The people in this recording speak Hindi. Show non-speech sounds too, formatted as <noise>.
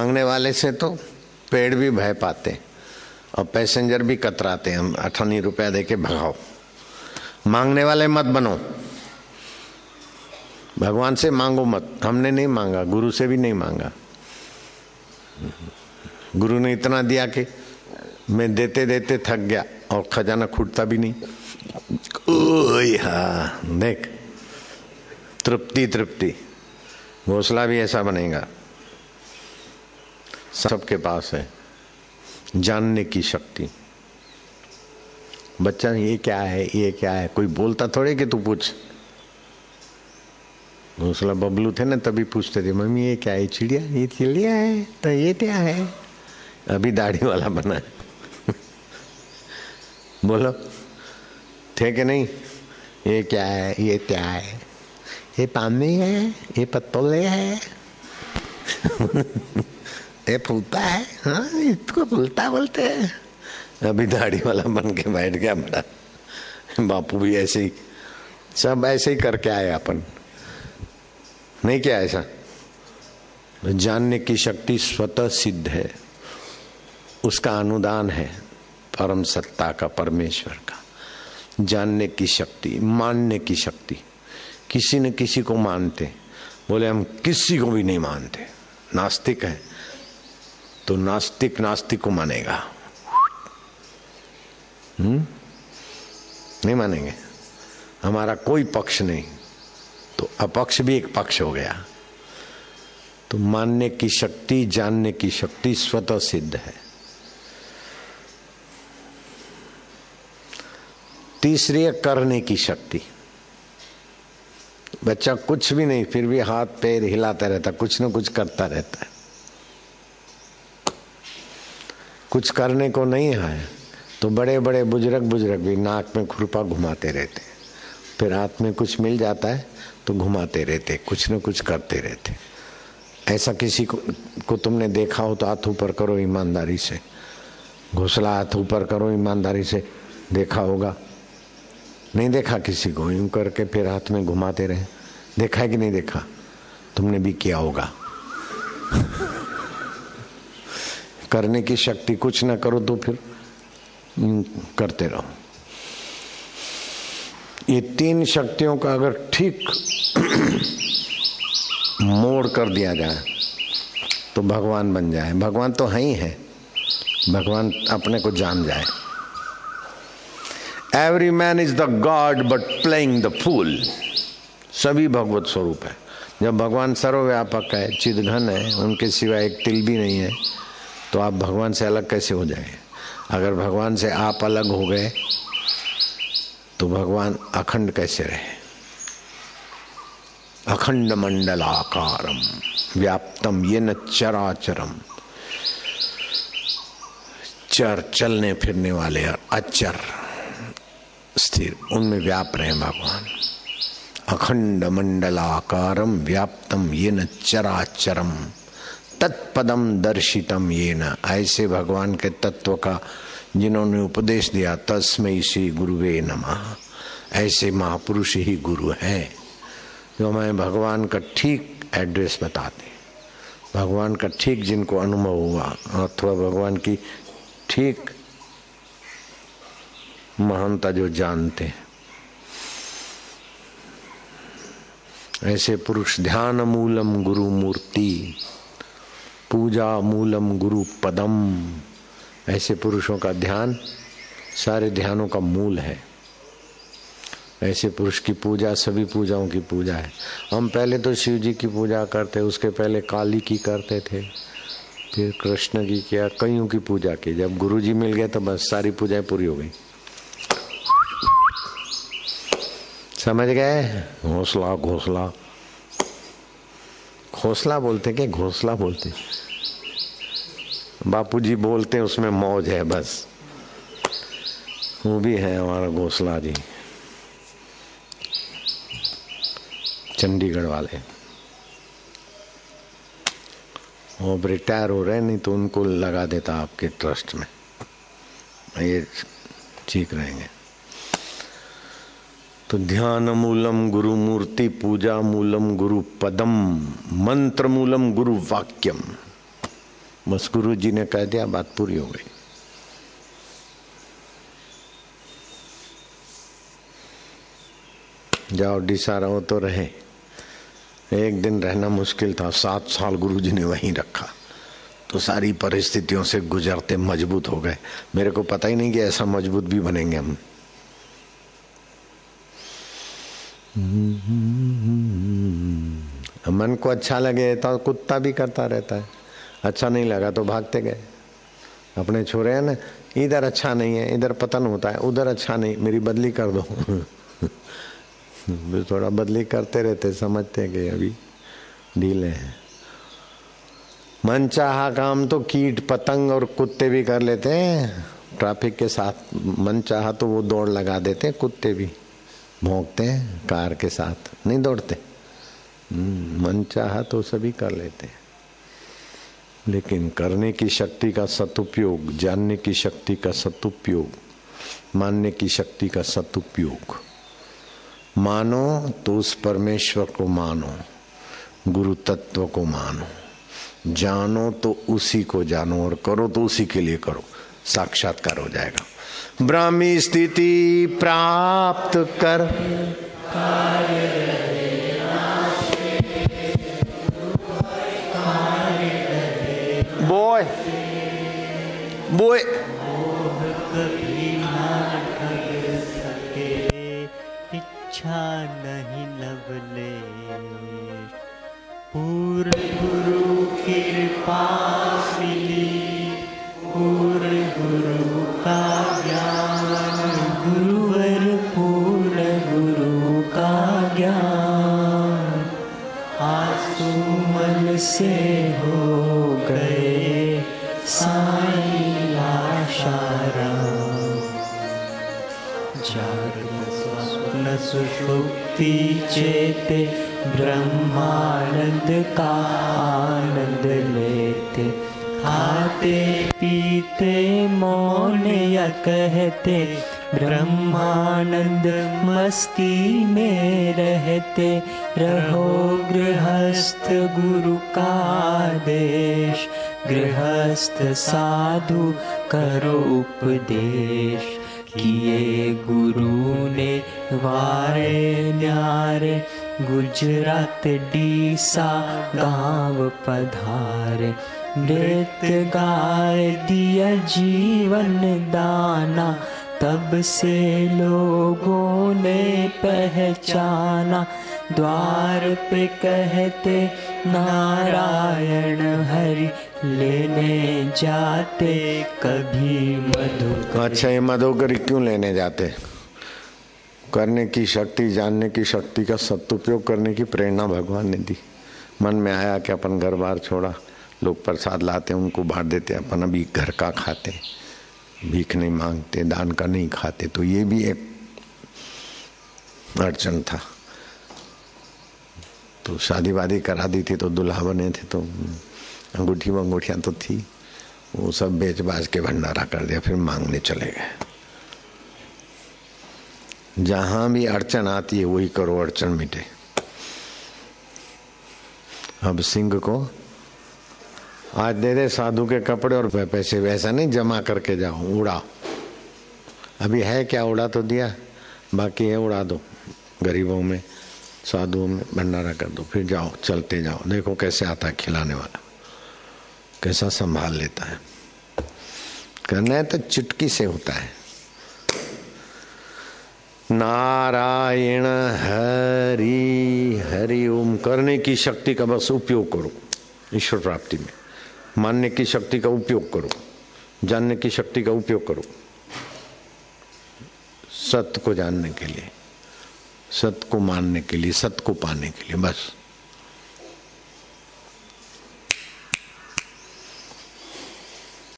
मांगने वाले से तो पेड़ भी भय पाते और पैसेंजर भी कतराते हम अठानी रुपया दे के भगाओ। मांगने वाले मत बनो। भगवान से मांगो मत। हमने नहीं मांगा, गुरु से भी नहीं मांगा। गुरु ने इतना दिया कि मैं देते देते थक गया और खजाना खुटता भी नहीं। हाँ देख, तृप्ति तृप्ति। घोसला भी ऐसा बनेगा। सबके पास है। जानने की शक्ति। बच्चा, ये क्या है, ये क्या है? कोई बोलता थोड़े कि तू पूछ? घोसला बबलू थे ना, तभी पूछते थे, मम्मी, ये क्या है? चिड़िया ये चिड़िया है? तो ये क्या है? अभी दाढ़ी वाला बना है। <laughs> बोलो, थे कि नहीं? ये क्या है? ये क्या है? ये पानी है? ये पत्तोले है? <laughs> ये फूलता है हाँ इसको फूलता बोलते हैं। अभी दाढ़ी वाला बन के बैठ गया बड़ा बापू भी ऐसे ही, सब ऐसे ही करके आए अपन। नहीं क्या ऐसा? जानने की शक्ति स्वतः सिद्ध है। उसका अनुदान है परम सत्ता का, परमेश्वर का। जानने की शक्ति, मानने की शक्ति। किसी न किसी को मानते। बोले, हम किसी को भी नहीं मानते। नास्तिक है। तो नास्तिक नास्तिक को मानेगा। हम्म? नहीं मानेंगे। हमारा कोई पक्ष नहीं। तो अपक्ष भी एक पक्ष हो गया। तो मानने की शक्ति, जानने की शक्ति स्वतः सिद्ध है। तीसरी है करने की शक्ति। बच्चा कुछ भी नहीं, फिर भी हाथ, पैर हिलाता रहता, कुछ न कुछ करता रहता है। कुछ करने को नहीं है तो बड़े बड़े बुज़ुर्ग बुज़ुर्ग भी नाक में खुरपा घुमाते रहते फिर हाथ में कुछ मिल जाता है तो घुमाते रहते कुछ न कुछ करते रहते ऐसा किसी को, को तुमने देखा हो तो हाथ ऊपर करो ईमानदारी से। घोसला हाथ ऊपर करो ईमानदारी से देखा होगा। नहीं देखा किसी को यूँ करके फिर हाथ में घुमाते रहे। देखा है कि नहीं देखा? तुमने भी किया होगा। करने की शक्ति कुछ ना करो तो फिर करते रहो। ये तीन शक्तियों का अगर ठीक मोड़ कर दिया जाए तो भगवान बन जाए। भगवान तो है ही है। भगवान अपने को जान जाए। Every man is the god but playing the fool सभी भगवत स्वरूप है। जब भगवान सर्वव्यापक है, चिदघन है, उनके सिवा एक तिल भी नहीं है। तो आप भगवान से अलग कैसे हो जाए? अगर भगवान से आप अलग हो गए तो भगवान अखंड कैसे रहे? अखंड मंडलाकारम, व्याप्तम ये न चराचरम। चर चलने फिरने वाले और अचर स्थिर, उनमें व्याप रहे भगवान। अखंड मंडलाकारम, व्याप्तम ये न चराचरम। तत्पदम दर्शितम ये न ऐसे भगवान के तत्व का जिन्होंने उपदेश दिया तस्मय श्री गुरुवे नमः। ऐसे महापुरुष ही गुरु हैं। जो हमें भगवान का ठीक एड्रेस बताते भगवान का ठीक जिनको अनुभव हुआ, अथवा भगवान की ठीक महानता जो जानते हैं। ऐसे पुरुष ध्यान मूलम गुरु मूर्ति। पूजा मूलम गुरु पदम। ऐसे पुरुषों का ध्यान सारे ध्यानों का मूल है। ऐसे पुरुष की पूजा सभी पूजाओं की पूजा है। हम पहले तो शिव जी की पूजा करते, उसके पहले काली की करते थे, फिर कृष्ण की किया कईयों की पूजा की। जब गुरु जी मिल गए तो बस सारी पूजाएँ पूरी हो गई। समझ गए? घोसला घोसला। घोसला बोलते के घोसला बोलते बापूजी बोलते उसमें मौज है बस। वो भी है हमारा घोसला जी। चंडीगढ़ वाले। वो अब रिटायर हो रहे नहीं तो उनको लगा देता आपके ट्रस्ट में। ये ठीक रहेंगे। तो ध्यान मूलम गुरु मूर्ति पूजा मूलम गुरु पदम मंत्र मूलम गुरु वाक्यम बस गुरु जी ने कह दिया, बात पूरी हो गई। जाओ, डिसा रहो तो रहे। एक दिन रहना मुश्किल था, सात साल गुरु जी ने वहीं रखा। तो सारी परिस्थितियों से गुजरते मज़बूत हो गए। मेरे को पता ही नहीं कि ऐसा मज़बूत भी बनेंगे हम। मन को अच्छा लगे तो कुत्ता भी करता रहता है। अच्छा नहीं लगा तो भागते गए। अपने छोरे हैं ना, इधर अच्छा नहीं है, इधर पतन होता है, उधर अच्छा नहीं, मेरी बदली कर दो। <laughs> थोड़ा बदली करते रहते, समझते कि अभी ढीले हैं। मन चाहा काम तो कीट, पतंग और कुत्ते भी कर लेते हैं। ट्रैफ़िक के साथ मन चाहा तो वो दौड़ लगा देते हैं, कुत्ते भी। भोंकते हैं कार के साथ नहीं दौड़ते। हम्म, मन चाहा तो सभी कर लेते हैं। लेकिन करने की शक्ति का सदुपयोग जानने की शक्ति का सदुपयोग मानने की शक्ति का सदुपयोग। मानो तो उस परमेश्वर को मानो गुरु तत्व को मानो। जानो तो उसी को जानो और करो तो उसी के लिए करो। साक्षात्कार हो जाएगा। ब्राह्मी स्थिति प्राप्त कर। बोय बोय इच्छा नहीं लवले पूर्ण गुरु कृपा सुषुप्ति चेते ब्रह्मानंद का आनंद लेते। खाते पीते मौन या कहते, ब्रह्मानंद मस्ती में रहते। रहो गृहस्थ गुरु का आदेश, गृहस्थ साधु करो उपदेश। किए गुरु ने वारे न्यारे गुजरात डीसा गांव पधारे। नृत्य गाय दिया जीवन दाना तब से लोगों ने पहचाना, द्वार पे कहते, नारायण हरि लेने जाते, कभी मधु अच्छा ये मधोकरी क्यों लेने जाते? करने की शक्ति, जानने की शक्ति का सदुपयोग करने की प्रेरणा भगवान ने दी। मन में आया कि अपन घर बार छोड़ा, लोग प्रसाद लाते, उनको बांट देते, अपन अभी घर का खाते। भीख नहीं मांगते, दान का नहीं खाते तो ये भी एक अड़चन था। तो शादी वादी करा दी थी तो दुल्हा बने थे तो अंगूठी वंगूठियाँ तो थी, वो सब बेच बाज के भंडारा कर दिया, फिर मांगने चले गए। जहाँ भी अड़चन आती है, वही करो, अड़चन मिटे। अब सिंह को आज दे दे साधु के कपड़े और पैसे वैसा नहीं जमा करके जाओ उड़ाओ अभी है क्या उड़ा तो दिया? बाकी है उड़ा दो। गरीबों में, साधुओं में भंडारा कर दो। फिर जाओ, चलते जाओ। देखो कैसे आता है खिलाने वाला। कैसा संभाल लेता है। करना है तो चुटकी से होता है। नारायण हरि हरि ओम। करने की शक्ति का बस उपयोग करो, ईश्वर प्राप्ति में। मानने की शक्ति का उपयोग करो, जानने की शक्ति का उपयोग करो। सत्य को जानने के लिए, सत्य को मानने के लिए, सत्य को पाने के लिए, बस।